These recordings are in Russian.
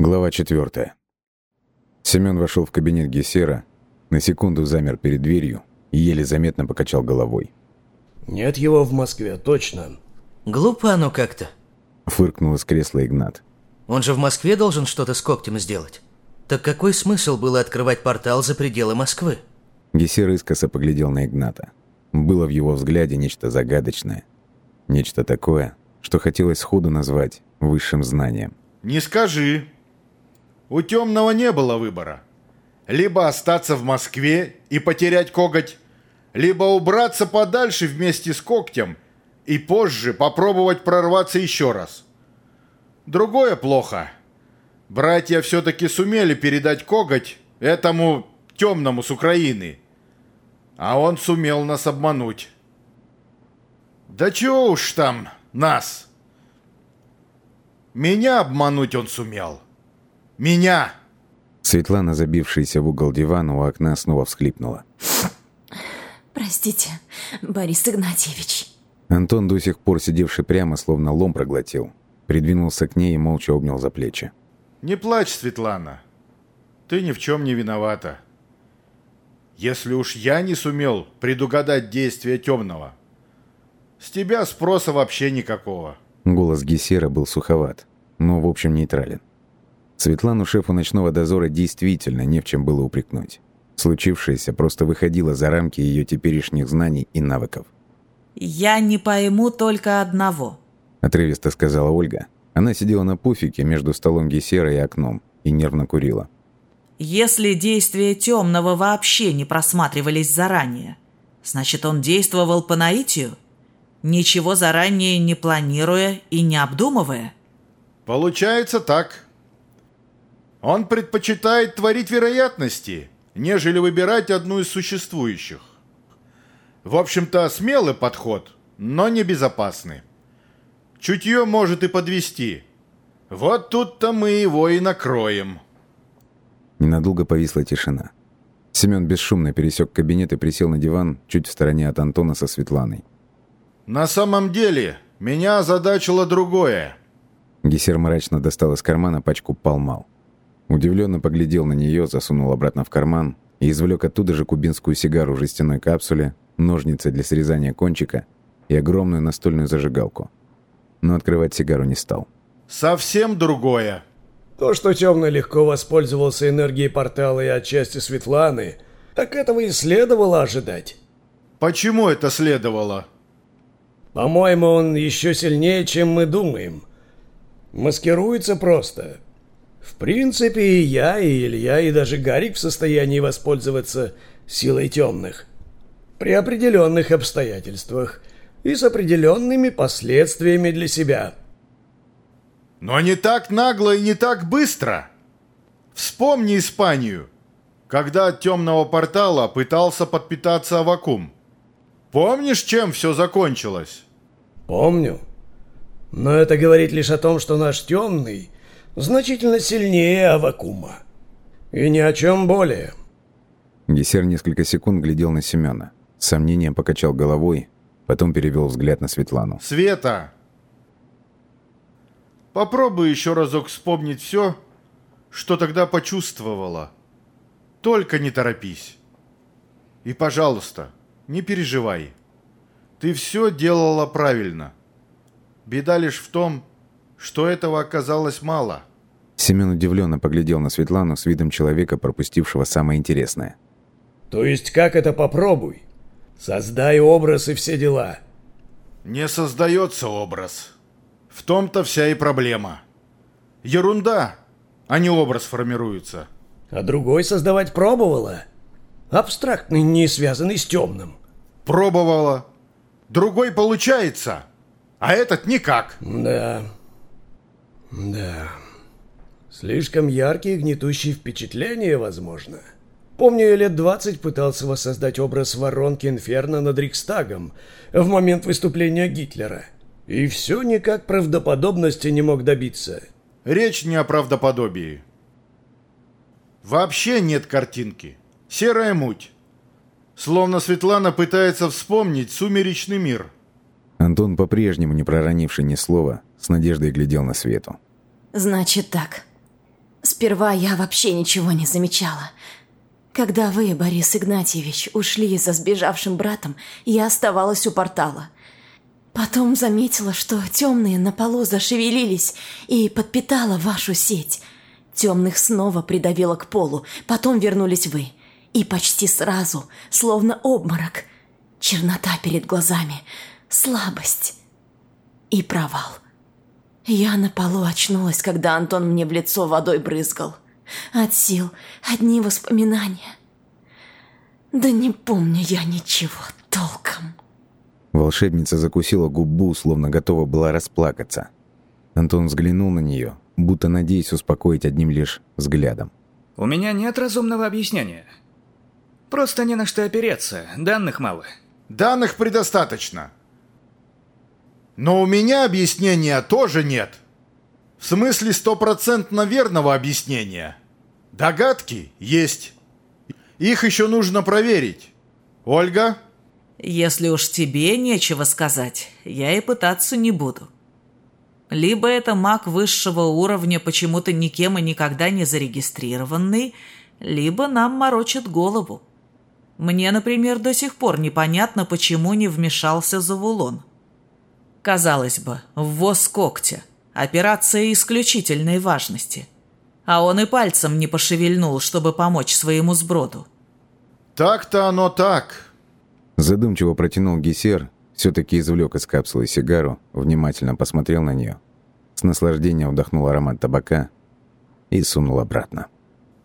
Глава 4. Семен вошел в кабинет Гессера, на секунду замер перед дверью и еле заметно покачал головой. Нет его в Москве, точно. Глупо оно как-то. Фыркнул из кресла Игнат. Он же в Москве должен что-то с когтем сделать. Так какой смысл было открывать портал за пределы Москвы? Гессер искоса поглядел на Игната. Было в его взгляде нечто загадочное. Нечто такое, что хотелось сходу назвать высшим знанием. «Не скажи. У темного не было выбора. Либо остаться в Москве и потерять коготь, либо убраться подальше вместе с когтем и позже попробовать прорваться еще раз. Другое плохо. Братья все-таки сумели передать коготь этому темному с Украины. А он сумел нас обмануть. Да чего уж там нас? Меня обмануть он сумел. Меня! Светлана, забившаяся в угол дивана у окна, снова всхлипнула. Простите, Борис Игнатьевич. Антон, до сих пор сидевший прямо, словно лом проглотил, придвинулся к ней и молча обнял за плечи. Не плачь, Светлана. Ты ни в чем не виновата. Если уж я не сумел предугадать действия темного, с тебя спроса вообще никакого. Голос Гессера был суховат, но в общем нейтрален. Светлану, шефу ночного дозора, действительно не в чем было упрекнуть. Случившееся просто выходило за рамки ее теперешних знаний и навыков. «Я не пойму только одного», — отрывисто сказала Ольга. Она сидела на пуфике между столом Гессера и окном и нервно курила. «Если действия темного вообще не просматривались заранее, значит, он действовал по наитию, ничего заранее не планируя и не обдумывая?» Получается так. Он предпочитает творить вероятности, нежели выбирать одну из существующих. В общем-то, смелый подход, но не безопасный. Чутье может и подвести. Вот тут-то мы его и накроем. Ненадолго повисла тишина. Семен бесшумно пересек кабинет и присел на диван чуть в стороне от Антона со Светланой. На самом деле, меня озадачило другое. Гессер мрачно достал из кармана пачку палмал. Удивленно поглядел на нее, засунул обратно в карман и извлек оттуда же кубинскую сигару в жестяной капсуле, ножницы для срезания кончика и огромную настольную зажигалку. Но открывать сигару не стал. Совсем другое. То, что Темный легко воспользовался энергией портала и отчасти Светланы, так этого и следовало ожидать. Почему это следовало? По-моему, он еще сильнее, чем мы думаем. Маскируется просто. В принципе, и я, и Илья, и даже Гарик в состоянии воспользоваться силой темных. При определенных обстоятельствах и с определенными последствиями для себя. Но не так нагло и не так быстро. Вспомни Испанию, когда от темного портала пытался подпитаться Авакум. Помнишь, чем все закончилось? Помню. Но это говорит лишь о том, что наш темный значительно сильнее Авакума. И ни о чем более. Гессер несколько секунд глядел на Семена. С сомнением покачал головой, потом перевел взгляд на Светлану. Света! Попробуй еще разок вспомнить все, что тогда почувствовала. Только не торопись. И, пожалуйста, не переживай. Ты все делала правильно. Беда лишь в том, что этого оказалось мало. Семен удивленно поглядел на Светлану с видом человека, пропустившего самое интересное. То есть как это попробуй? Создай образ и все дела. Не создается образ. В том-то вся и проблема. Ерунда, а не образ формируется. А другой создавать пробовала? Абстрактный, не связанный с темным. Пробовала. Другой получается, а этот никак. Да. Да. Слишком яркие гнетущие впечатления, возможно. Помню, я лет двадцать пытался воссоздать образ воронки Инферно над Рикстагом в момент выступления Гитлера. И все никак правдоподобности не мог добиться. Речь не о правдоподобии. Вообще нет картинки. Серая муть. Словно Светлана пытается вспомнить сумеречный мир. Антон, по-прежнему не проронивший ни слова, с надеждой глядел на Свету. Значит так. Сперва я вообще ничего не замечала. Когда вы, Борис Игнатьевич, ушли за сбежавшим братом, я оставалась у портала. Потом заметила, что темные на полу зашевелились и подпитала вашу сеть. Темных снова придавило к полу, потом вернулись вы. И почти сразу, словно обморок, чернота перед глазами, слабость и провал. Я на полу очнулась, когда Антон мне в лицо водой брызгал. От сил одни воспоминания. Да не помню я ничего толком. Волшебница закусила губу, словно готова была расплакаться. Антон взглянул на нее, будто надеясь успокоить одним лишь взглядом. У меня нет разумного объяснения. Просто не на что опереться, данных мало. Данных предостаточно. Но у меня объяснения тоже нет. В смысле стопроцентно верного объяснения. Догадки есть. Их еще нужно проверить. Ольга? Если уж тебе нечего сказать, я и пытаться не буду. Либо это маг высшего уровня, почему-то никем и никогда не зарегистрированный, либо нам морочит голову. Мне, например, до сих пор непонятно, почему не вмешался Завулон. Казалось бы, ввоз когтя. Операция исключительной важности. А он и пальцем не пошевельнул, чтобы помочь своему сброду. Так-то оно так. Задумчиво протянул Гесер, все-таки извлек из капсулы сигару, внимательно посмотрел на нее, с наслаждением вдохнул аромат табака и сунул обратно.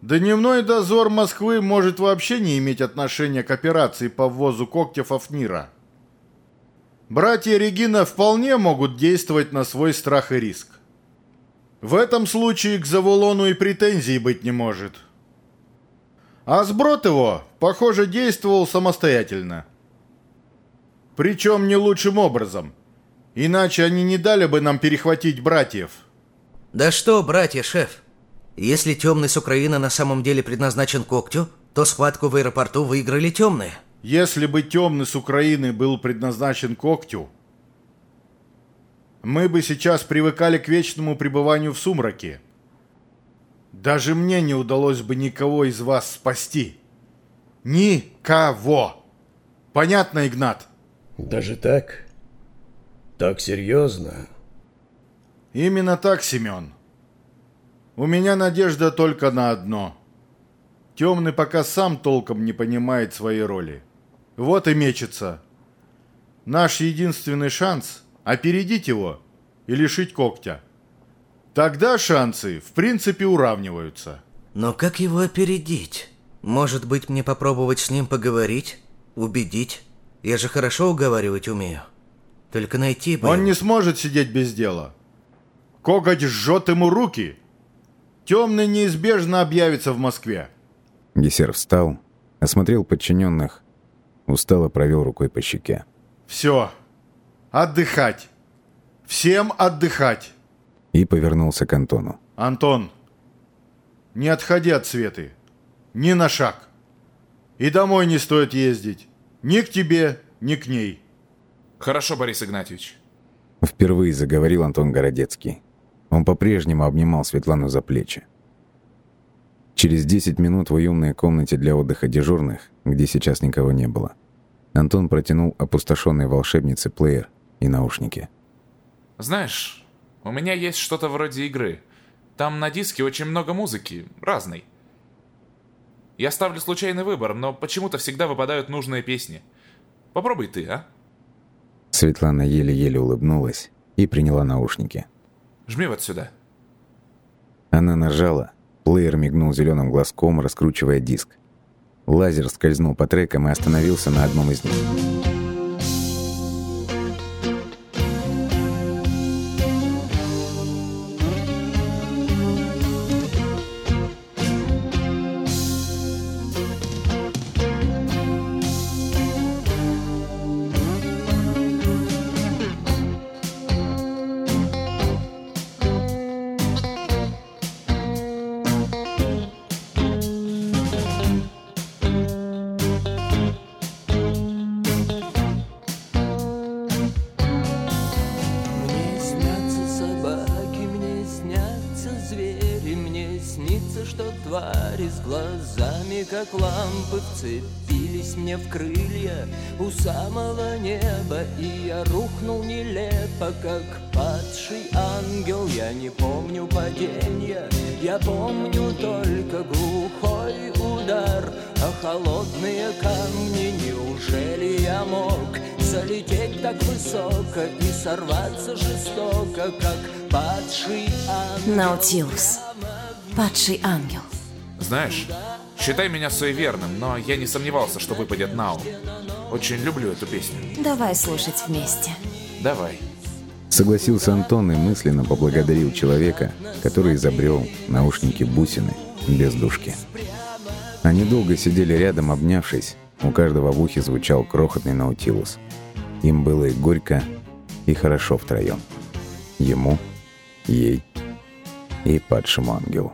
Дневной дозор Москвы может вообще не иметь отношения к операции по ввозу когтев Афнира. Братья Регина вполне могут действовать на свой страх и риск. В этом случае к Завулону и претензий быть не может. А сброд его, похоже, действовал самостоятельно. Причем не лучшим образом. Иначе они не дали бы нам перехватить братьев. Да что, братья, шеф? Если темный с Украины на самом деле предназначен когтю, то схватку в аэропорту выиграли темные. Если бы темный с Украины был предназначен когтю, мы бы сейчас привыкали к вечному пребыванию в сумраке. Даже мне не удалось бы никого из вас спасти. Никого. Понятно, Игнат? Даже так? Так серьезно? Именно так, Семен. У меня надежда только на одно. Темный пока сам толком не понимает своей роли. Вот и мечется. Наш единственный шанс – опередить его и лишить когтя. Тогда шансы, в принципе, уравниваются. Но как его опередить? Может быть, мне попробовать с ним поговорить? Убедить? Я же хорошо уговаривать умею. Только найти бы... Он его. не сможет сидеть без дела. Коготь жжет ему руки. Темный неизбежно объявится в Москве. Гесер встал, осмотрел подчиненных, устало провел рукой по щеке. Все. Отдыхать. Всем отдыхать. И повернулся к Антону. Антон, не отходи от Светы. Ни на шаг. И домой не стоит ездить. Ни к тебе, ни к ней. Хорошо, Борис Игнатьевич. Впервые заговорил Антон Городецкий. Он по-прежнему обнимал Светлану за плечи. Через 10 минут в уютной комнате для отдыха дежурных, где сейчас никого не было, Антон протянул опустошенной волшебнице плеер и наушники. Знаешь, у меня есть что-то вроде игры. Там на диске очень много музыки, разной. Я ставлю случайный выбор, но почему-то всегда выпадают нужные песни. Попробуй ты, а? Светлана еле-еле улыбнулась и приняла наушники. Жми вот сюда. Она нажала, плеер мигнул зеленым глазком, раскручивая диск. Лазер скользнул по трекам и остановился на одном из них. Неужели я мог залететь так высоко и сорваться жестоко, как падший ангел? Наутилус. Падший ангел. Знаешь, считай меня суеверным, но я не сомневался, что выпадет Нау. Очень люблю эту песню. Давай слушать вместе. Давай. Согласился Антон и мысленно поблагодарил человека, который изобрел наушники-бусины без дужки. Они долго сидели рядом, обнявшись. У каждого в ухе звучал крохотный наутилус. Им было и горько, и хорошо втроем. Ему, ей и падшему ангелу.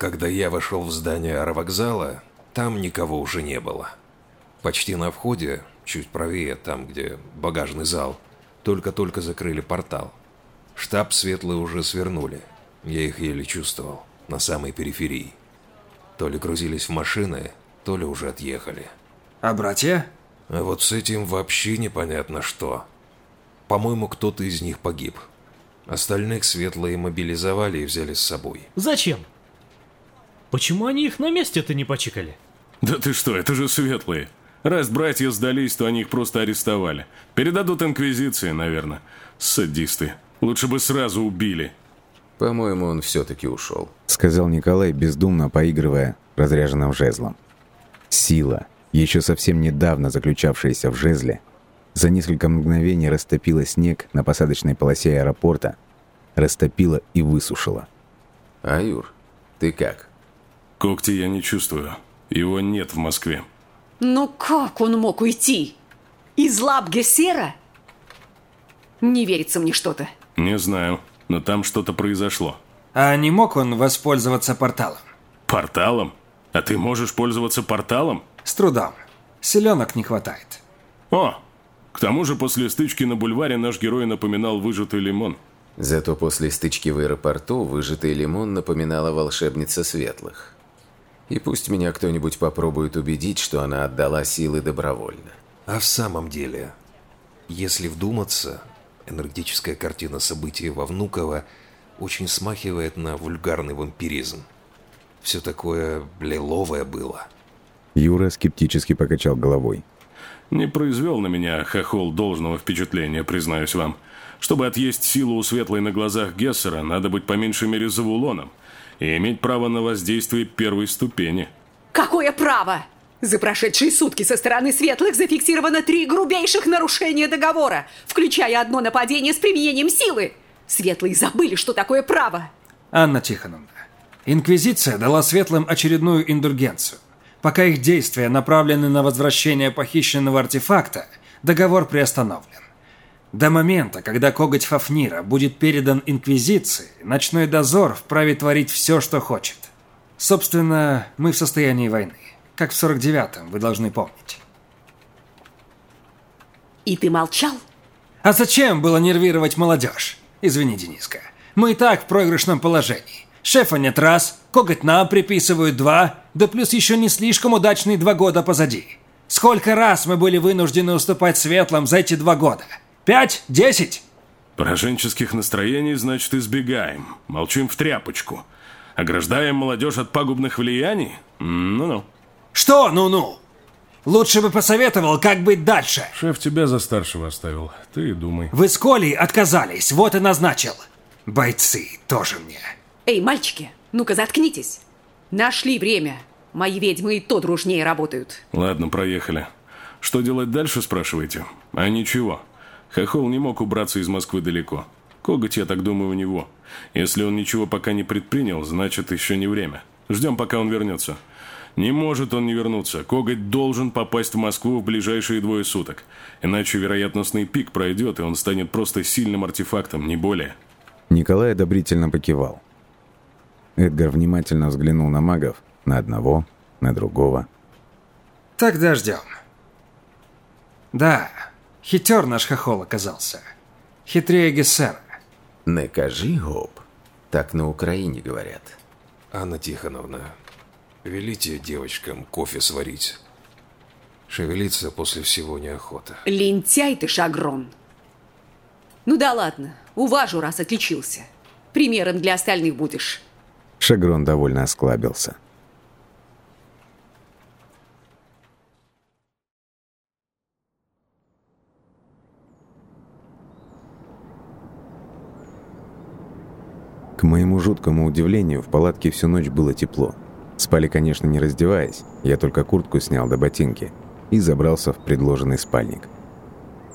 Когда я вошел в здание аэровокзала, там никого уже не было. Почти на входе, чуть правее, там, где багажный зал, только-только закрыли портал. Штаб светлые уже свернули. Я их еле чувствовал, на самой периферии. То ли грузились в машины, то ли уже отъехали. А братья? А вот с этим вообще непонятно что. По-моему, кто-то из них погиб. Остальных светлые мобилизовали и взяли с собой. Зачем? Почему они их на месте-то не почикали? Да ты что, это же светлые. Раз братья сдались, то они их просто арестовали. Передадут инквизиции, наверное. Садисты. Лучше бы сразу убили. «По-моему, он все-таки ушел», — сказал Николай, бездумно поигрывая разряженным жезлом. Сила, еще совсем недавно заключавшаяся в жезле, за несколько мгновений растопила снег на посадочной полосе аэропорта, растопила и высушила. «Аюр, ты как?» Когти я не чувствую. Его нет в Москве. Ну как он мог уйти? Из лап Гессера? Не верится мне что-то. Не знаю, но там что-то произошло. А не мог он воспользоваться порталом? Порталом? А ты можешь пользоваться порталом? С трудом. Селенок не хватает. О, к тому же после стычки на бульваре наш герой напоминал выжатый лимон. Зато после стычки в аэропорту выжатый лимон напоминала волшебница светлых. И пусть меня кто-нибудь попробует убедить, что она отдала силы добровольно. А в самом деле, если вдуматься, энергетическая картина событий во Внуково очень смахивает на вульгарный вампиризм. Все такое лиловое было. Юра скептически покачал головой. Не произвел на меня хохол должного впечатления, признаюсь вам. Чтобы отъесть силу у светлой на глазах Гессера, надо быть по меньшей мере завулоном и иметь право на воздействие первой ступени. Какое право? За прошедшие сутки со стороны светлых зафиксировано три грубейших нарушения договора, включая одно нападение с применением силы. Светлые забыли, что такое право. Анна Тихоновна, Инквизиция дала светлым очередную индульгенцию. Пока их действия направлены на возвращение похищенного артефакта, договор приостановлен. До момента, когда коготь Фафнира будет передан Инквизиции, ночной дозор вправе творить все, что хочет. Собственно, мы в состоянии войны. Как в 49-м, вы должны помнить. И ты молчал? А зачем было нервировать молодежь? Извини, Дениска. Мы и так в проигрышном положении. Шефа нет раз, коготь нам приписывают два, да плюс еще не слишком удачные два года позади. Сколько раз мы были вынуждены уступать светлым за эти два года? Пять? Десять? Пораженческих настроений, значит, избегаем. Молчим в тряпочку. Ограждаем молодежь от пагубных влияний? Ну-ну. Что ну-ну? Лучше бы посоветовал, как быть дальше. Шеф тебя за старшего оставил. Ты думай. Вы с Колей отказались, вот и назначил. Бойцы тоже мне. Эй, мальчики, ну-ка заткнитесь. Нашли время. Мои ведьмы и то дружнее работают. Ладно, проехали. Что делать дальше, спрашиваете? А ничего. Хохол не мог убраться из Москвы далеко. Коготь, я так думаю, у него. Если он ничего пока не предпринял, значит, еще не время. Ждем, пока он вернется. Не может он не вернуться. Коготь должен попасть в Москву в ближайшие двое суток. Иначе вероятностный пик пройдет, и он станет просто сильным артефактом, не более. Николай одобрительно покивал. Эдгар внимательно взглянул на магов, на одного, на другого. Тогда ждем. Да, хитер наш хохол оказался. Хитрее Гессера. Накажи, гоп. Так на Украине говорят. Анна Тихоновна, велите девочкам кофе сварить. Шевелиться после всего неохота. Лентяй ты, Шагрон. Ну да ладно, уважу, раз отличился. Примером для остальных будешь. Шагрон довольно осклабился. К моему жуткому удивлению, в палатке всю ночь было тепло. Спали, конечно, не раздеваясь, я только куртку снял до ботинки и забрался в предложенный спальник.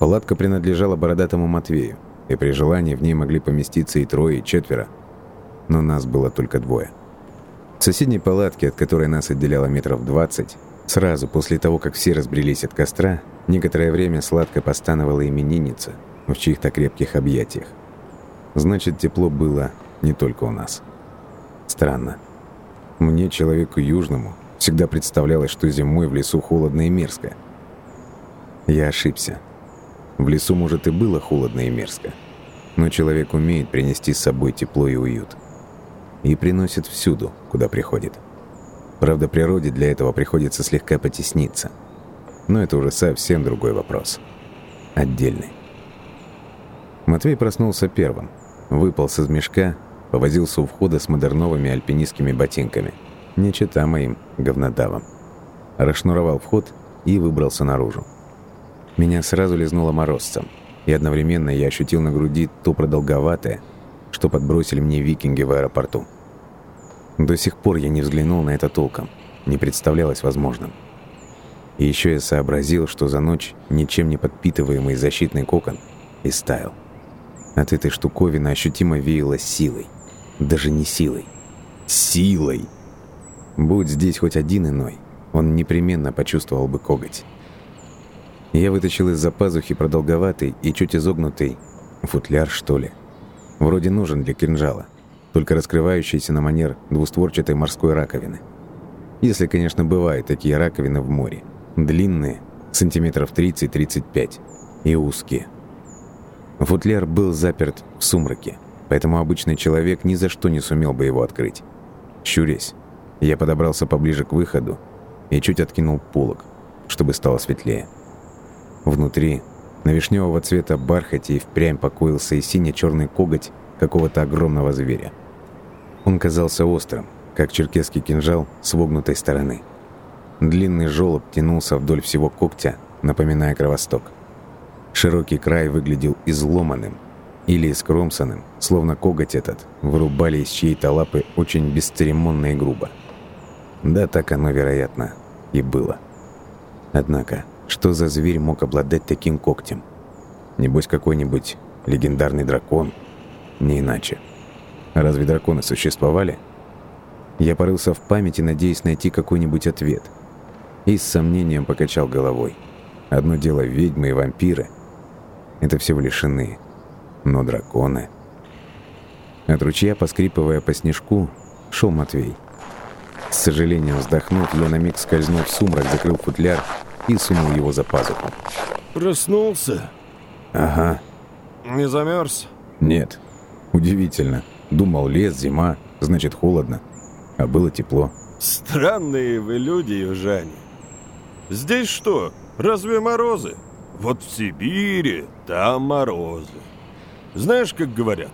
Палатка принадлежала бородатому Матвею, и при желании в ней могли поместиться и трое, и четверо, но нас было только двое. В соседней палатке, от которой нас отделяло метров двадцать, сразу после того, как все разбрелись от костра, некоторое время сладко постановала именинница в чьих-то крепких объятиях. Значит, тепло было не только у нас. Странно. Мне, человеку южному, всегда представлялось, что зимой в лесу холодно и мерзко. Я ошибся. В лесу, может, и было холодно и мерзко, но человек умеет принести с собой тепло и уют. И приносит всюду, куда приходит. Правда, природе для этого приходится слегка потесниться. Но это уже совсем другой вопрос. Отдельный. Матвей проснулся первым, выполз из мешка повозился у входа с модерновыми альпинистскими ботинками, не чита моим говнодавом. Расшнуровал вход и выбрался наружу. Меня сразу лизнуло морозцем, и одновременно я ощутил на груди то продолговатое, что подбросили мне викинги в аэропорту. До сих пор я не взглянул на это толком, не представлялось возможным. И еще я сообразил, что за ночь ничем не подпитываемый защитный кокон истаял. От этой штуковины ощутимо веяло силой. Даже не силой. Силой! Будь здесь хоть один иной, он непременно почувствовал бы коготь. Я вытащил из-за пазухи продолговатый и чуть изогнутый футляр, что ли. Вроде нужен для кинжала, только раскрывающийся на манер двустворчатой морской раковины. Если, конечно, бывают такие раковины в море. Длинные, сантиметров 30-35, и узкие. Футляр был заперт в сумраке, поэтому обычный человек ни за что не сумел бы его открыть. Щурясь, я подобрался поближе к выходу и чуть откинул полог, чтобы стало светлее. Внутри, на вишневого цвета бархате и впрямь покоился и сине-черный коготь какого-то огромного зверя. Он казался острым, как черкесский кинжал с вогнутой стороны. Длинный желоб тянулся вдоль всего когтя, напоминая кровосток. Широкий край выглядел изломанным, или искромсанным, словно коготь этот, вырубали из чьей-то лапы очень бесцеремонно и грубо. Да, так оно, вероятно, и было. Однако, что за зверь мог обладать таким когтем? Небось, какой-нибудь легендарный дракон? Не иначе. Разве драконы существовали? Я порылся в памяти, надеясь найти какой-нибудь ответ. И с сомнением покачал головой. Одно дело ведьмы и вампиры. Это всего лишь иные но драконы... От ручья, поскрипывая по снежку, шел Матвей. С сожалением вздохнув, я на миг скользнул в сумрак, закрыл футляр и сунул его за пазуху. Проснулся? Ага. Не замерз? Нет. Удивительно. Думал, лес, зима. значит холодно. А было тепло. Странные вы люди, южане. Здесь что, разве морозы? Вот в Сибири там морозы. Знаешь, как говорят,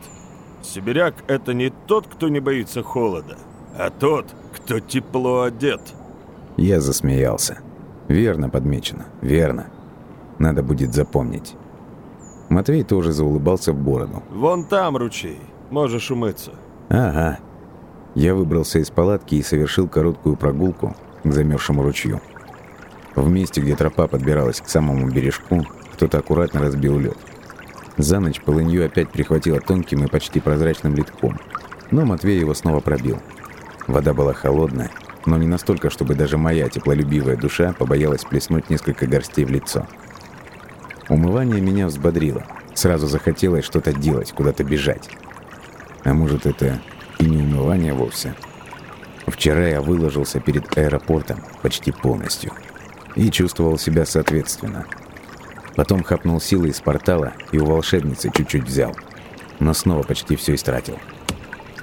сибиряк – это не тот, кто не боится холода, а тот, кто тепло одет. Я засмеялся. Верно подмечено, верно. Надо будет запомнить. Матвей тоже заулыбался в бороду. Вон там ручей, можешь умыться. Ага. Я выбрался из палатки и совершил короткую прогулку к замерзшему ручью. В месте, где тропа подбиралась к самому бережку, кто-то аккуратно разбил лед. За ночь полынью опять прихватило тонким и почти прозрачным литком, но Матвей его снова пробил. Вода была холодная, но не настолько, чтобы даже моя теплолюбивая душа побоялась плеснуть несколько горстей в лицо. Умывание меня взбодрило. Сразу захотелось что-то делать, куда-то бежать. А может, это и не умывание вовсе? Вчера я выложился перед аэропортом почти полностью и чувствовал себя соответственно. Потом хапнул силы из портала и у волшебницы чуть-чуть взял, но снова почти все истратил.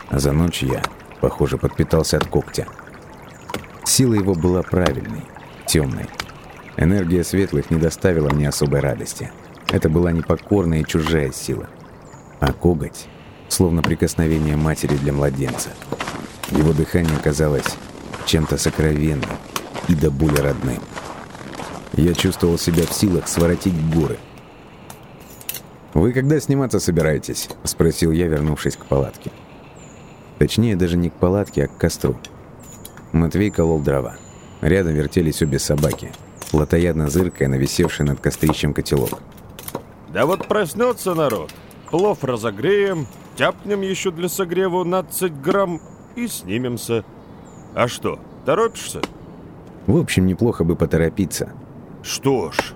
А за ночь я, похоже, подпитался от когтя. Сила его была правильной, темной. Энергия светлых не доставила мне особой радости. Это была непокорная и чужая сила. А коготь, словно прикосновение матери для младенца. Его дыхание казалось чем-то сокровенным и до боли родным. Я чувствовал себя в силах своротить горы. «Вы когда сниматься собираетесь?» – спросил я, вернувшись к палатке. Точнее, даже не к палатке, а к костру. Матвей колол дрова. Рядом вертелись обе собаки, плотоядно зыркая на висевший над кострищем котелок. Да вот проснется народ. Плов разогреем, тяпнем еще для согрева 15 грамм и снимемся. А что, торопишься? В общем, неплохо бы поторопиться. Что ж,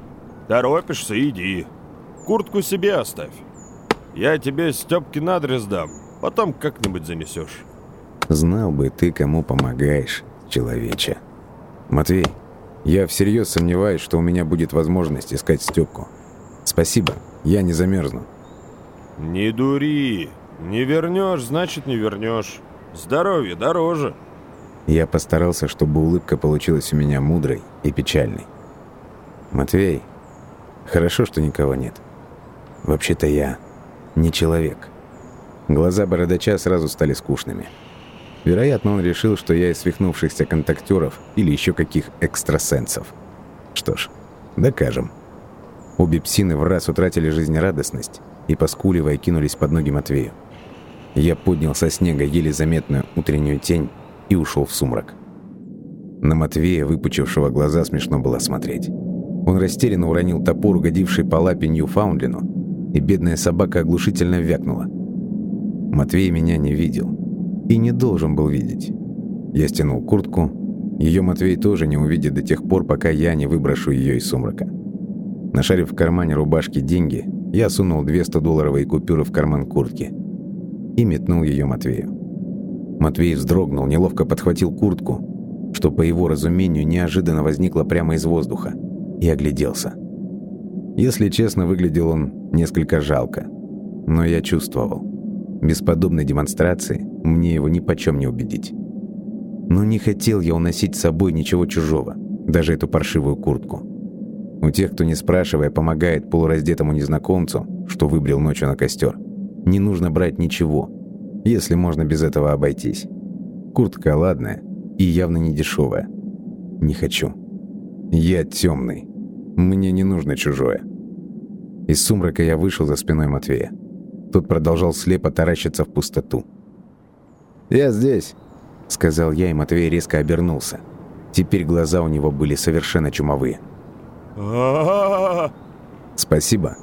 торопишься, иди. Куртку себе оставь. Я тебе Степкин адрес дам, потом как-нибудь занесешь. Знал бы ты, кому помогаешь, человече. Матвей, я всерьез сомневаюсь, что у меня будет возможность искать Степку. Спасибо, я не замерзну. Не дури. Не вернешь, значит не вернешь. Здоровье дороже. Я постарался, чтобы улыбка получилась у меня мудрой и печальной. Матвей, хорошо, что никого нет. Вообще-то я не человек. Глаза бородача сразу стали скучными. Вероятно, он решил, что я из свихнувшихся контактеров или еще каких экстрасенсов. Что ж, докажем. Обе псины в раз утратили жизнерадостность и, поскуливая, кинулись под ноги Матвею. Я поднял со снега еле заметную утреннюю тень и ушел в сумрак. На Матвея, выпучившего глаза, смешно было смотреть. Он растерянно уронил топор, угодивший по лапе Ньюфаундлину, и бедная собака оглушительно вякнула. Матвей меня не видел и не должен был видеть. Я стянул куртку. Ее Матвей тоже не увидит до тех пор, пока я не выброшу ее из сумрака. Нашарив в кармане рубашки деньги, я сунул две 100-долларовые купюры в карман куртки и метнул ее Матвею. Матвей вздрогнул, неловко подхватил куртку, что, по его разумению, неожиданно возникло прямо из воздуха, и огляделся. Если честно, выглядел он несколько жалко, но я чувствовал. Без подобной демонстрации мне его ни почем не убедить. Но не хотел я уносить с собой ничего чужого, даже эту паршивую куртку. У тех, кто не спрашивая, помогает полураздетому незнакомцу, что выбрел ночью на костер, не нужно брать ничего, если можно без этого обойтись. Куртка ладная и явно не дешевая. Не хочу. Я темный. Мне не нужно чужое. Из сумрака я вышел за спиной Матвея. Тот продолжал слепо таращиться в пустоту. «Я здесь», — сказал я, и Матвей резко обернулся. Теперь глаза у него были совершенно чумовые. «Спасибо.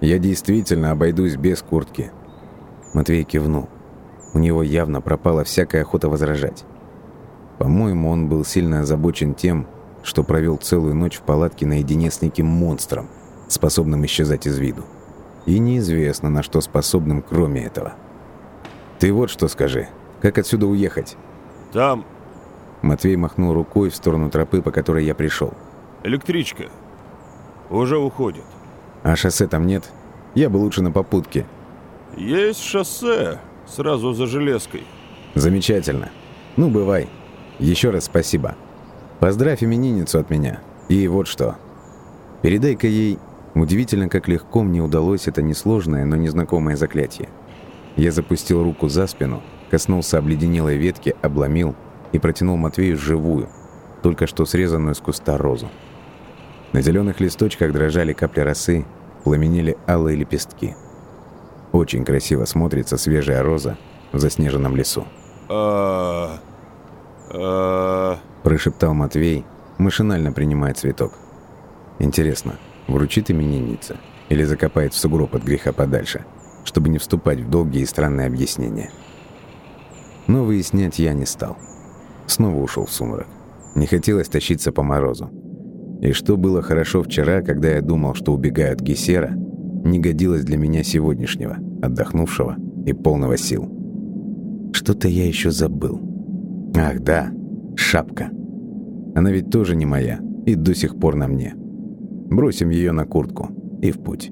Я действительно обойдусь без куртки». Матвей кивнул. У него явно пропала всякая охота возражать. По-моему, он был сильно озабочен тем, что провел целую ночь в палатке наедине с неким монстром, способным исчезать из виду. И неизвестно, на что способным, кроме этого. Ты вот что скажи. Как отсюда уехать? Там. Матвей махнул рукой в сторону тропы, по которой я пришел. Электричка. Уже уходит. А шоссе там нет? Я бы лучше на попутке. Есть шоссе. Сразу за железкой. Замечательно. Ну, бывай. Еще раз спасибо. Поздравь именинницу от меня. И вот что. Передай-ка ей... Удивительно, как легко мне удалось это несложное, но незнакомое заклятие. Я запустил руку за спину, коснулся обледенелой ветки, обломил и протянул Матвею живую, только что срезанную с куста розу. На зеленых листочках дрожали капли росы, пламенели алые лепестки. Очень красиво смотрится свежая роза в заснеженном лесу. А, а, Прошептал Матвей, машинально принимая цветок. Интересно, вручит именинница или закопает в сугроб от греха подальше, чтобы не вступать в долгие и странные объяснения. Но выяснять я не стал. Снова ушел в сумрак. Не хотелось тащиться по морозу. И что было хорошо вчера, когда я думал, что убегаю от Гесера, не годилось для меня сегодняшнего, отдохнувшего и полного сил. Что-то я еще забыл. Ах, да, шапка. Она ведь тоже не моя и до сих пор на мне. Бросим ее на куртку и в путь.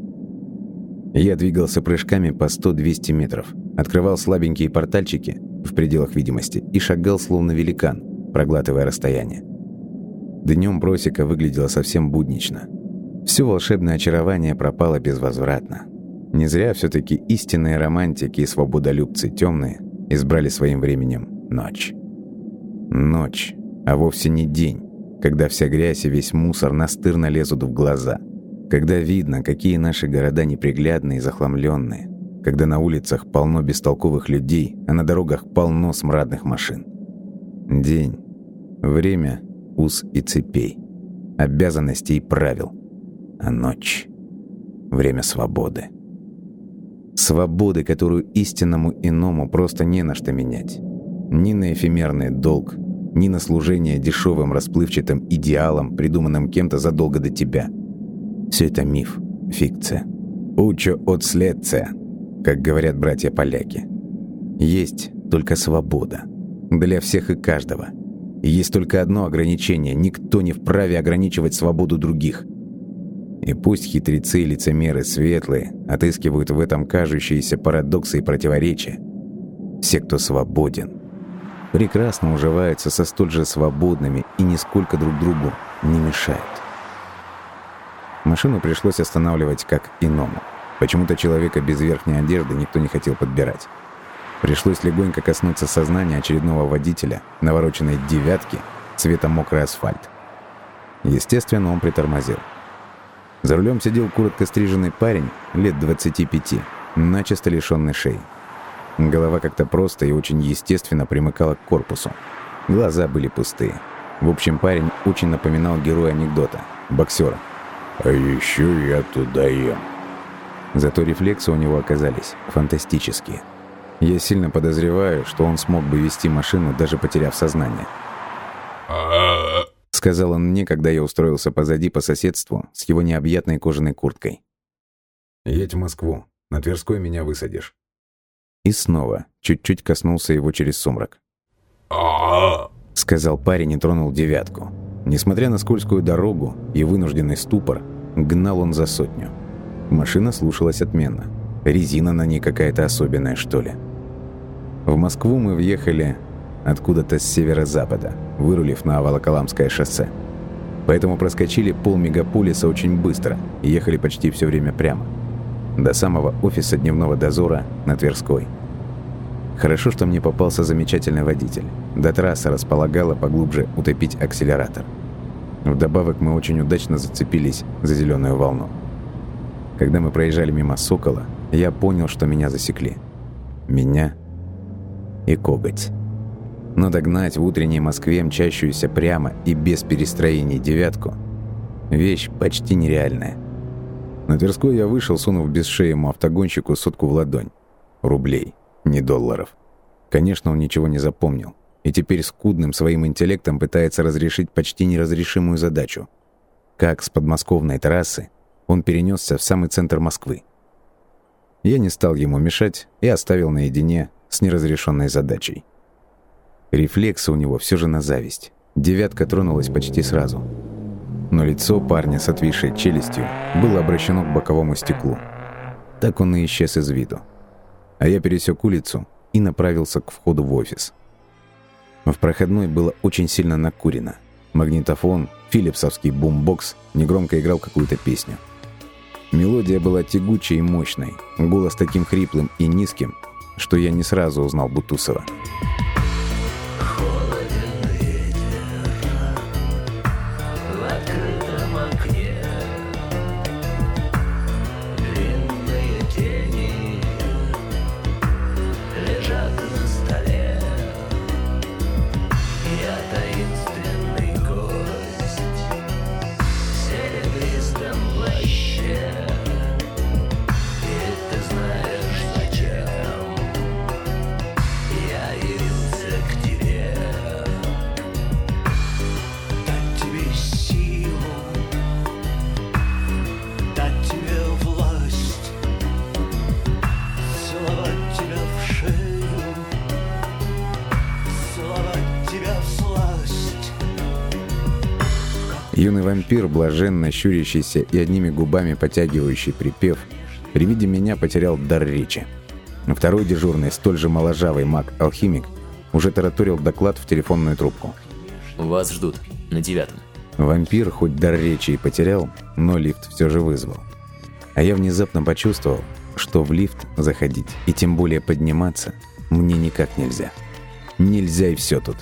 Я двигался прыжками по 100-200 метров, открывал слабенькие портальчики в пределах видимости и шагал словно великан, проглатывая расстояние. Днем просека выглядела совсем буднично. Все волшебное очарование пропало безвозвратно. Не зря все таки истинные романтики и свободолюбцы темные избрали своим временем ночь. Ночь, а вовсе не день, когда вся грязь и весь мусор настырно лезут в глаза, когда видно, какие наши города неприглядные и захламленные, когда на улицах полно бестолковых людей, а на дорогах полно смрадных машин. День. Время уз и цепей, обязанностей и правил. А ночь — время свободы. Свободы, которую истинному иному просто не на что менять. Ни на эфемерный долг, ни на служение дешевым расплывчатым идеалам, придуманным кем-то задолго до тебя. Все это миф, фикция. Учо от следция, как говорят братья-поляки. Есть только свобода. Для всех и каждого. Есть только одно ограничение. Никто не вправе ограничивать свободу других. И пусть хитрецы и лицемеры светлые отыскивают в этом кажущиеся парадоксы и противоречия, все, кто свободен, прекрасно уживаются со столь же свободными и нисколько друг другу не мешают. Машину пришлось останавливать как иному. Почему-то человека без верхней одежды никто не хотел подбирать. Пришлось легонько коснуться сознания очередного водителя, навороченной девятки, цвета мокрый асфальт. Естественно, он притормозил. За рулем сидел коротко стриженный парень, лет 25, начисто лишенный шеи. Голова как-то просто и очень естественно примыкала к корпусу. Глаза были пустые. В общем, парень очень напоминал героя анекдота, боксера. «А еще я туда ем». Зато рефлексы у него оказались фантастические. Я сильно подозреваю, что он смог бы вести машину, даже потеряв сознание. Сказал он мне, когда я устроился позади по соседству с его необъятной кожаной курткой. «Едь в Москву. На Тверской меня высадишь». И снова чуть-чуть коснулся его через сумрак. Сказал парень и тронул девятку. Несмотря на скользкую дорогу и вынужденный ступор, гнал он за сотню. Машина слушалась отменно. Резина на ней какая-то особенная, что ли. В Москву мы въехали откуда-то с северо-запада, вырулив на Волоколамское шоссе. Поэтому проскочили пол мегаполиса очень быстро и ехали почти все время прямо. До самого офиса дневного дозора на Тверской. Хорошо, что мне попался замечательный водитель. До трассы располагала поглубже утопить акселератор. Вдобавок мы очень удачно зацепились за зеленую волну. Когда мы проезжали мимо Сокола, я понял, что меня засекли. Меня и коготь. Но догнать в утренней Москве мчащуюся прямо и без перестроений девятку – вещь почти нереальная. На Тверской я вышел, сунув без шеи автогонщику сотку в ладонь. Рублей, не долларов. Конечно, он ничего не запомнил. И теперь скудным своим интеллектом пытается разрешить почти неразрешимую задачу. Как с подмосковной трассы он перенесся в самый центр Москвы. Я не стал ему мешать и оставил наедине с неразрешенной задачей. Рефлексы у него все же на зависть. Девятка тронулась почти сразу. Но лицо парня с отвисшей челюстью было обращено к боковому стеклу. Так он и исчез из виду. А я пересек улицу и направился к входу в офис. В проходной было очень сильно накурено. Магнитофон, филипсовский бумбокс негромко играл какую-то песню. Мелодия была тягучей и мощной, голос таким хриплым и низким, что я не сразу узнал Бутусова. В Юный вампир, блаженно щурящийся и одними губами потягивающий припев, при виде меня потерял дар речи. Второй дежурный, столь же моложавый маг-алхимик, уже тараторил доклад в телефонную трубку. Вас ждут. На девятом. Вампир хоть дар речи и потерял, но лифт все же вызвал. А я внезапно почувствовал, что в лифт заходить и тем более подниматься мне никак нельзя. Нельзя и все тут.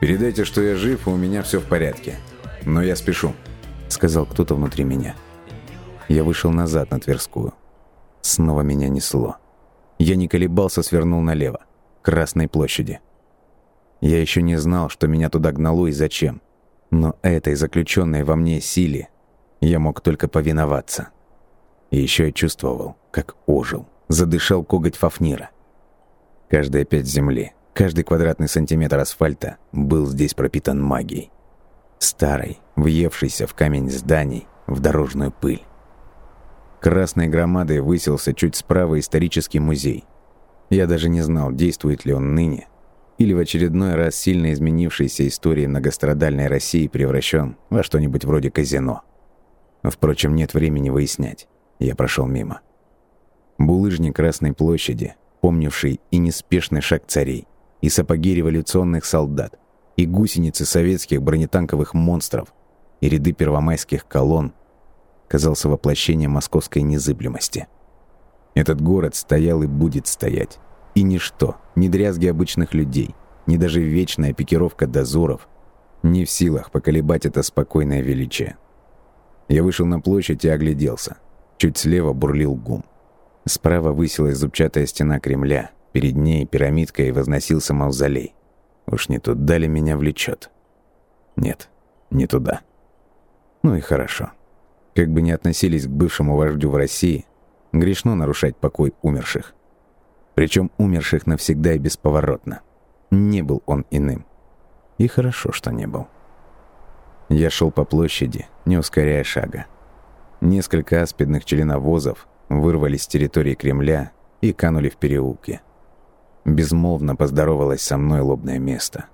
«Передайте, что я жив, и у меня все в порядке. Но я спешу», — сказал кто-то внутри меня. Я вышел назад на Тверскую. Снова меня несло. Я не колебался, свернул налево, к Красной площади. Я еще не знал, что меня туда гнало и зачем. Но этой заключенной во мне силе я мог только повиноваться. И еще я чувствовал, как ожил, задышал коготь Фафнира. Каждая пять земли, каждый квадратный сантиметр асфальта был здесь пропитан магией. Старой, въевшейся в камень зданий, в дорожную пыль. Красной громадой высился чуть справа исторический музей. Я даже не знал, действует ли он ныне, или в очередной раз сильно изменившейся истории многострадальной России превращен во что-нибудь вроде казино. Впрочем, нет времени выяснять. Я прошел мимо. Булыжник Красной площади, помнивший и неспешный шаг царей, и сапоги революционных солдат, и гусеницы советских бронетанковых монстров, и ряды первомайских колонн, казался воплощением московской незыблемости. Этот город стоял и будет стоять. И ничто, ни дрязги обычных людей, ни даже вечная пикировка дозоров не в силах поколебать это спокойное величие. Я вышел на площадь и огляделся. Чуть слева бурлил гум. Справа высилась зубчатая стена Кремля. Перед ней пирамидкой возносился мавзолей. Уж не туда ли меня влечет? Нет, не туда. Ну и хорошо. Как бы ни относились к бывшему вождю в России, грешно нарушать покой умерших. Причем умерших навсегда и бесповоротно. Не был он иным. И хорошо, что не был. Я шел по площади, не ускоряя шага. Несколько аспидных членовозов вырвались с территории Кремля и канули в переулки. Безмолвно поздоровалось со мной лобное место.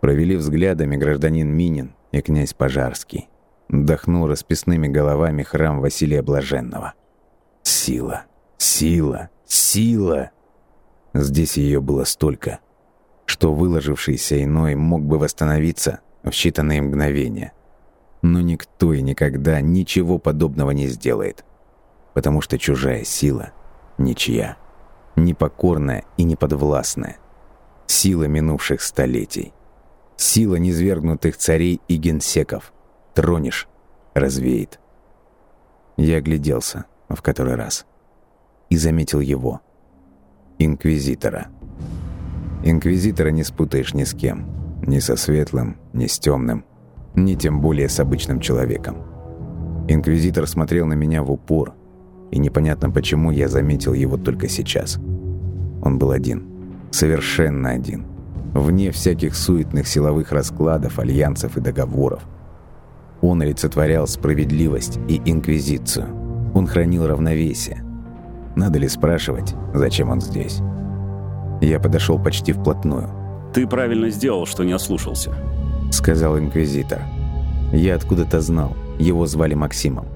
Провели взглядами гражданин Минин и князь Пожарский. Дохнул расписными головами храм Василия Блаженного. Сила, сила, сила! Здесь ее было столько, что выложившийся иной мог бы восстановиться в считанные мгновения. Но никто и никогда ничего подобного не сделает, потому что чужая сила ничья, непокорная и неподвластная. Сила минувших столетий. Сила низвергнутых царей и генсеков. Тронешь — развеет. Я огляделся в который раз и заметил его. Инквизитора. Инквизитора не спутаешь ни с кем. Ни со светлым, ни с темным, ни тем более с обычным человеком. Инквизитор смотрел на меня в упор, и непонятно почему я заметил его только сейчас. Он был один. Совершенно один. Вне всяких суетных силовых раскладов, альянсов и договоров. Он олицетворял справедливость и инквизицию. Он хранил равновесие. Надо ли спрашивать, зачем он здесь? Я подошел почти вплотную. Ты правильно сделал, что не ослушался. Сказал инквизитор. Я откуда-то знал. Его звали Максимом.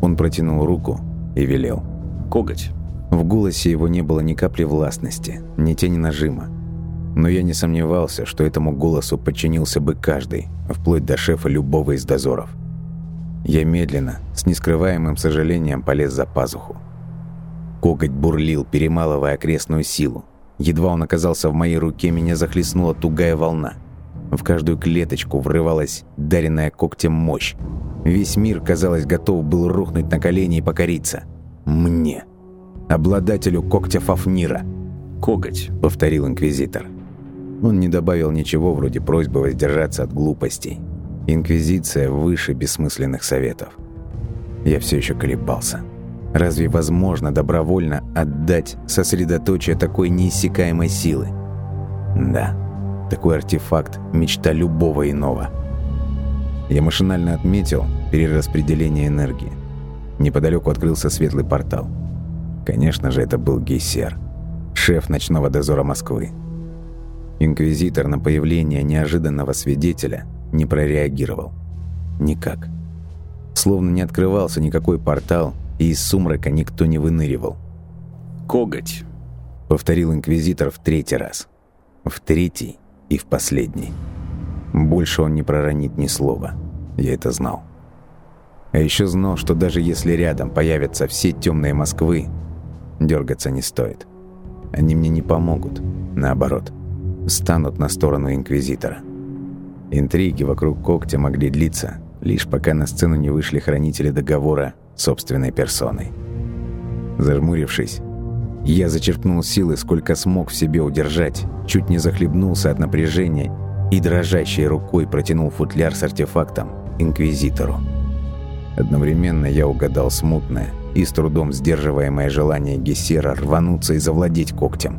Он протянул руку и велел. Коготь, В голосе его не было ни капли властности, ни тени нажима. Но я не сомневался, что этому голосу подчинился бы каждый, вплоть до шефа любого из дозоров. Я медленно, с нескрываемым сожалением полез за пазуху. Коготь бурлил, перемалывая окрестную силу. Едва он оказался в моей руке, меня захлестнула тугая волна. В каждую клеточку врывалась даренная когтем мощь. Весь мир, казалось, готов был рухнуть на колени и покориться. Мне. Обладателю когтя Фафнира. «Коготь», — повторил Инквизитор. Он не добавил ничего вроде просьбы воздержаться от глупостей. Инквизиция выше бессмысленных советов. Я все еще колебался. Разве возможно добровольно отдать сосредоточие такой неиссякаемой силы? Да, такой артефакт – мечта любого иного. Я машинально отметил перераспределение энергии. Неподалеку открылся светлый портал. Конечно же, это был Гессер, шеф ночного дозора Москвы. Инквизитор на появление неожиданного свидетеля не прореагировал. Никак. Словно не открывался никакой портал, и из сумрака никто не выныривал. «Коготь», — повторил Инквизитор в третий раз. В третий и в последний. Больше он не проронит ни слова. Я это знал. А еще знал, что даже если рядом появятся все темные Москвы, дергаться не стоит. Они мне не помогут. Наоборот, станут на сторону Инквизитора. Интриги вокруг когтя могли длиться, лишь пока на сцену не вышли хранители договора собственной персоной. Зажмурившись, я зачерпнул силы, сколько смог в себе удержать, чуть не захлебнулся от напряжения и дрожащей рукой протянул футляр с артефактом Инквизитору. Одновременно я угадал смутное и с трудом сдерживаемое желание Гессера рвануться и завладеть когтем.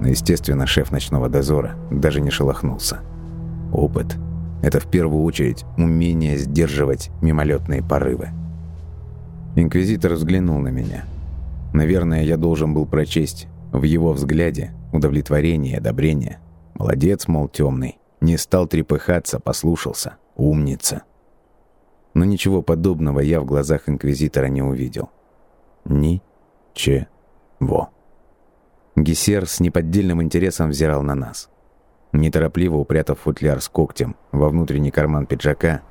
Но, естественно, шеф ночного дозора даже не шелохнулся. Опыт – это в первую очередь умение сдерживать мимолетные порывы. Инквизитор взглянул на меня. Наверное, я должен был прочесть в его взгляде удовлетворение и одобрение. Молодец, мол, темный. Не стал трепыхаться, послушался. Умница. Но ничего подобного я в глазах Инквизитора не увидел. Ни-че-во. Гессер с неподдельным интересом взирал на нас. Неторопливо упрятав футляр с когтем во внутренний карман пиджака,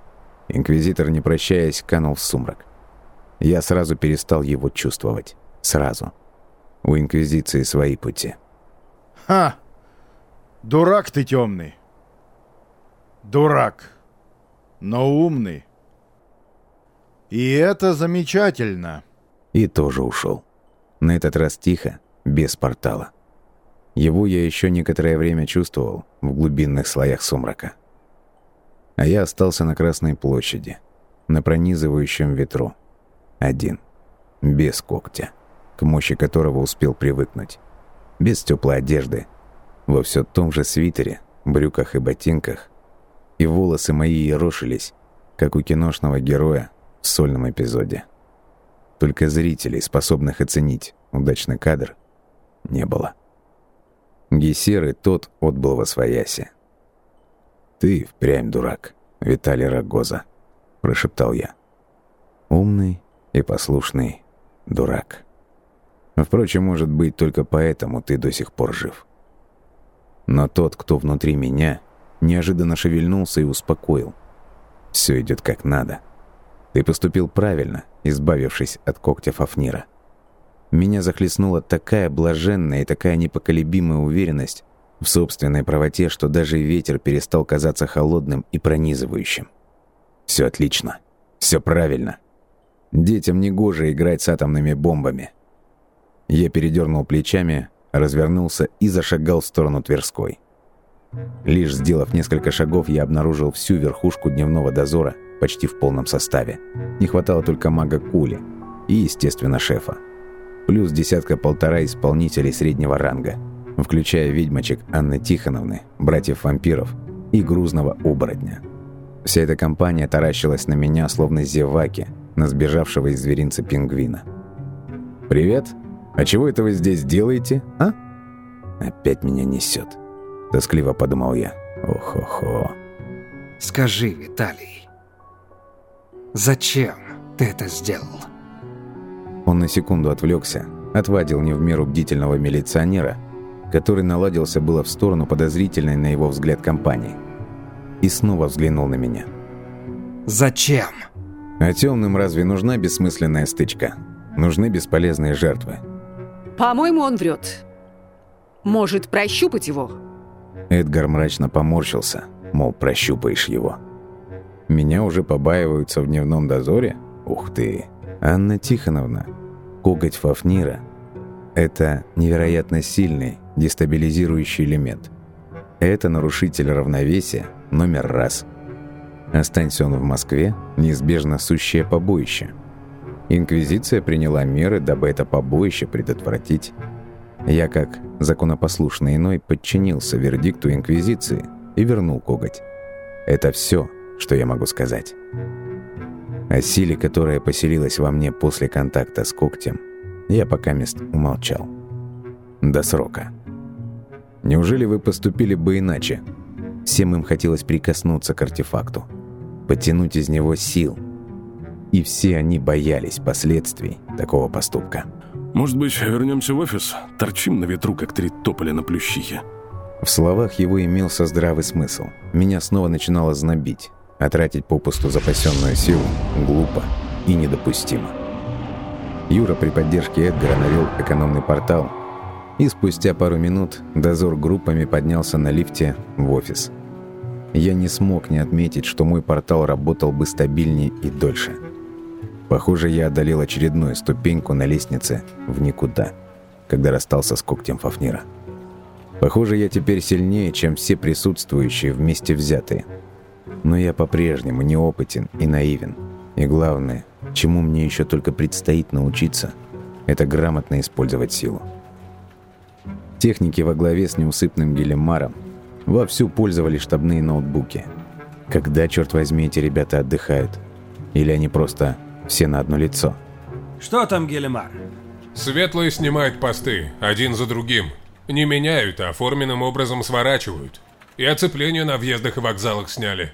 Инквизитор, не прощаясь, канул в сумрак. Я сразу перестал его чувствовать. Сразу. У Инквизиции свои пути. Ха! Дурак ты темный. Дурак. Но умный. И это замечательно. И тоже ушел. На этот раз тихо, без портала. Его я еще некоторое время чувствовал в глубинных слоях сумрака. А я остался на Красной площади, на пронизывающем ветру. Один. Без когтя, к мощи которого успел привыкнуть. Без теплой одежды. Во все том же свитере, брюках и ботинках. И волосы мои ерошились, как у киношного героя в сольном эпизоде. Только зрителей, способных оценить удачный кадр, не было. Гессер и тот отбыл во свояси. «Ты впрямь дурак, Виталий Рогоза», — прошептал я. «Умный и послушный дурак. Впрочем, может быть, только поэтому ты до сих пор жив. Но тот, кто внутри меня, неожиданно шевельнулся и успокоил. Все идет как надо. Ты поступил правильно, избавившись от когтя Фафнира. Меня захлестнула такая блаженная и такая непоколебимая уверенность в собственной правоте, что даже ветер перестал казаться холодным и пронизывающим. Все отлично. Все правильно. Детям не гоже играть с атомными бомбами. Я передернул плечами, развернулся и зашагал в сторону Тверской. Лишь сделав несколько шагов, я обнаружил всю верхушку дневного дозора почти в полном составе. Не хватало только мага Кули и, естественно, шефа. Плюс десятка-полтора исполнителей среднего ранга, включая ведьмочек Анны Тихоновны, братьев-вампиров и грузного оборотня. Вся эта компания таращилась на меня, словно зеваки, на сбежавшего из зверинца пингвина. «Привет! А чего это вы здесь делаете, а?» «Опять меня несет», — тоскливо подумал я. «Ох-хо-хо». «Скажи, Виталий, зачем ты это сделал?» Он на секунду отвлекся, отвадил не в меру бдительного милиционера, который наладился было в сторону подозрительной на его взгляд компании. И снова взглянул на меня. «Зачем?» А темным разве нужна бессмысленная стычка? Нужны бесполезные жертвы. По-моему, он врет. Может, прощупать его? Эдгар мрачно поморщился, мол, прощупаешь его. Меня уже побаиваются в дневном дозоре? Ух ты! Анна Тихоновна, коготь Фафнира – это невероятно сильный дестабилизирующий элемент. Это нарушитель равновесия номер раз. Останься он в Москве, неизбежно сущее побоище. Инквизиция приняла меры, дабы это побоище предотвратить. Я, как законопослушный иной, подчинился вердикту Инквизиции и вернул коготь. Это все, что я могу сказать. О силе, которая поселилась во мне после контакта с когтем, я пока мест умолчал. До срока. Неужели вы поступили бы иначе? Всем им хотелось прикоснуться к артефакту, потянуть из него сил. И все они боялись последствий такого поступка. Может быть, вернемся в офис? Торчим на ветру, как три тополя на плющихе. В словах его имелся здравый смысл. Меня снова начинало знобить. А тратить попусту запасенную силу глупо и недопустимо. Юра при поддержке Эдгара навел экономный портал, и спустя пару минут дозор группами поднялся на лифте в офис. Я не смог не отметить, что мой портал работал бы стабильнее и дольше. Похоже, я одолел очередную ступеньку на лестнице в никуда, когда расстался с когтем Фафнира. Похоже, я теперь сильнее, чем все присутствующие вместе взятые – но я по-прежнему неопытен и наивен. И главное, чему мне еще только предстоит научиться, это грамотно использовать силу. Техники во главе с неусыпным Гелемаром вовсю пользовали штабные ноутбуки. Когда, черт возьми, эти ребята отдыхают? Или они просто все на одно лицо? Что там, Гелемар? Светлые снимают посты, один за другим. Не меняют, а форменным образом сворачивают. И оцепление на въездах и вокзалах сняли.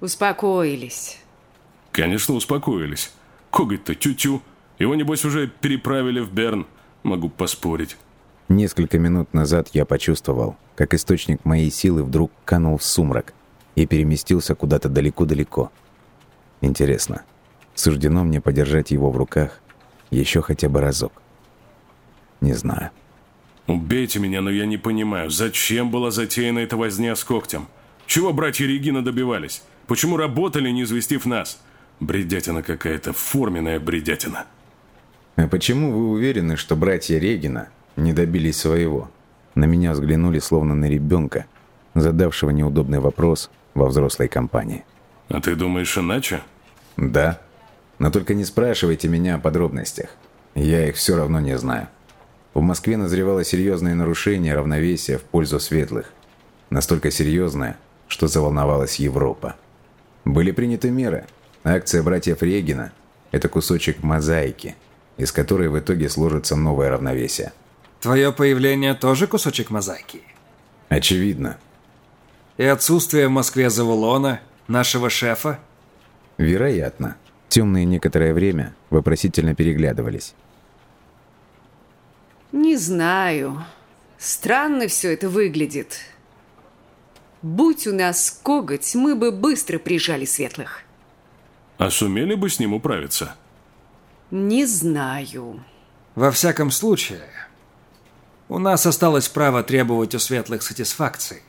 Успокоились. Конечно, успокоились. Коготь-то тю-тю. Его, небось, уже переправили в Берн. Могу поспорить. Несколько минут назад я почувствовал, как источник моей силы вдруг канул в сумрак и переместился куда-то далеко-далеко. Интересно, суждено мне подержать его в руках еще хотя бы разок? Не знаю. Убейте меня, но я не понимаю, зачем была затеяна эта возня с когтем? Чего братья Регина добивались? Почему работали, не известив нас? Бредятина какая-то, форменная бредятина. А почему вы уверены, что братья Регина не добились своего? На меня взглянули словно на ребенка, задавшего неудобный вопрос во взрослой компании. А ты думаешь иначе? Да. Но только не спрашивайте меня о подробностях. Я их все равно не знаю. В Москве назревало серьезное нарушение равновесия в пользу светлых. Настолько серьезное, что заволновалась Европа. Были приняты меры. Акция братьев Регина – это кусочек мозаики, из которой в итоге сложится новое равновесие. Твое появление тоже кусочек мозаики? Очевидно. И отсутствие в Москве Завулона, нашего шефа? Вероятно. Темные некоторое время вопросительно переглядывались. Не знаю. Странно все это выглядит. Будь у нас коготь, мы бы быстро прижали светлых. А сумели бы с ним управиться? Не знаю. Во всяком случае, у нас осталось право требовать у светлых сатисфакции.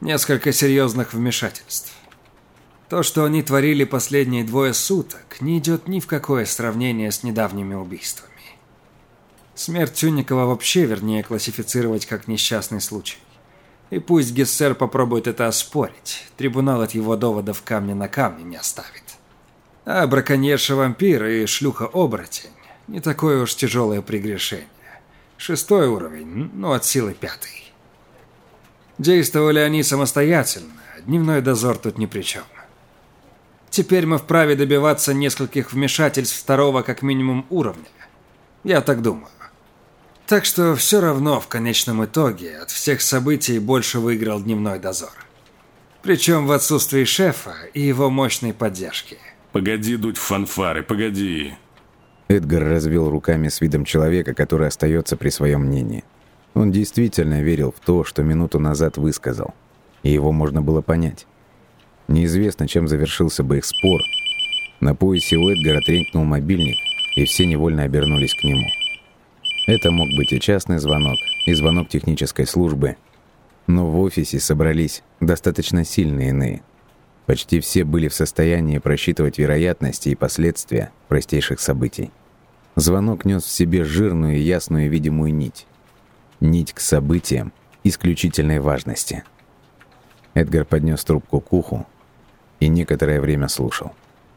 Несколько серьезных вмешательств. То, что они творили последние двое суток, не идет ни в какое сравнение с недавними убийствами. Смерть Тюникова вообще, вернее, классифицировать как несчастный случай. И пусть Гессер попробует это оспорить, трибунал от его доводов камня на камне не оставит. А браконьерша-вампир и шлюха-оборотень – не такое уж тяжелое прегрешение. Шестой уровень, ну от силы пятый. Действовали они самостоятельно, дневной дозор тут ни при чем. Теперь мы вправе добиваться нескольких вмешательств второго как минимум уровня. Я так думаю. Так что все равно в конечном итоге от всех событий больше выиграл дневной дозор. Причем в отсутствии шефа и его мощной поддержки. Погоди дуть в фанфары, погоди. Эдгар развел руками с видом человека, который остается при своем мнении. Он действительно верил в то, что минуту назад высказал, и его можно было понять. Неизвестно, чем завершился бы их спор. На поясе у Эдгара тренькнул мобильник, и все невольно обернулись к нему. Это мог быть и частный звонок, и звонок технической службы, но в офисе собрались достаточно сильные иные. Почти все были в состоянии просчитывать вероятности и последствия простейших событий. Звонок нес в себе жирную и ясную видимую нить. Нить к событиям исключительной важности. Эдгар поднес трубку к уху и некоторое время слушал.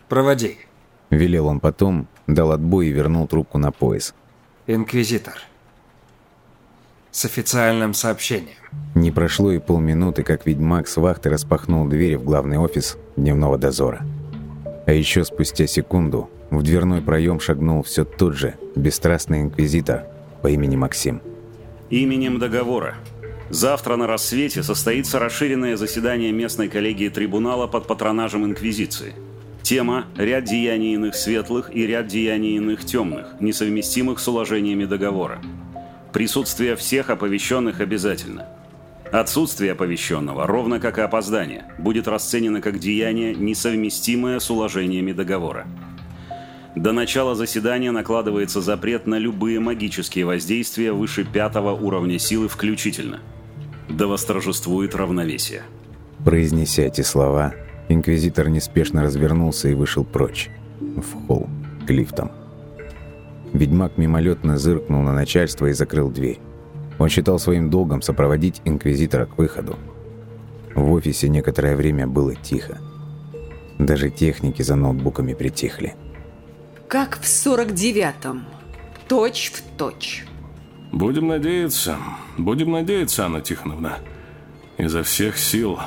«Проводи», — велел он потом, дал отбой и вернул трубку на пояс. «Инквизитор» с официальным сообщением. Не прошло и полминуты, как ведьмак с вахты распахнул двери в главный офис дневного дозора. А еще спустя секунду в дверной проем шагнул все тот же бесстрастный инквизитор по имени Максим. Именем договора. Завтра на рассвете состоится расширенное заседание местной коллегии трибунала под патронажем Инквизиции. Тема – ряд деяний иных светлых и ряд деяний иных темных, несовместимых с уложениями договора. Присутствие всех оповещенных обязательно. Отсутствие оповещенного, ровно как и опоздание, будет расценено как деяние, несовместимое с уложениями договора. До начала заседания накладывается запрет на любые магические воздействия выше пятого уровня силы включительно. Да восторжествует равновесие. Произнеся эти слова, инквизитор неспешно развернулся и вышел прочь, в холл, к лифтам. Ведьмак мимолетно зыркнул на начальство и закрыл дверь. Он считал своим долгом сопроводить инквизитора к выходу. В офисе некоторое время было тихо. Даже техники за ноутбуками притихли. Как в 49-м. Точь в точь. Будем надеяться, будем надеяться, Анна Тихоновна. Изо всех сил.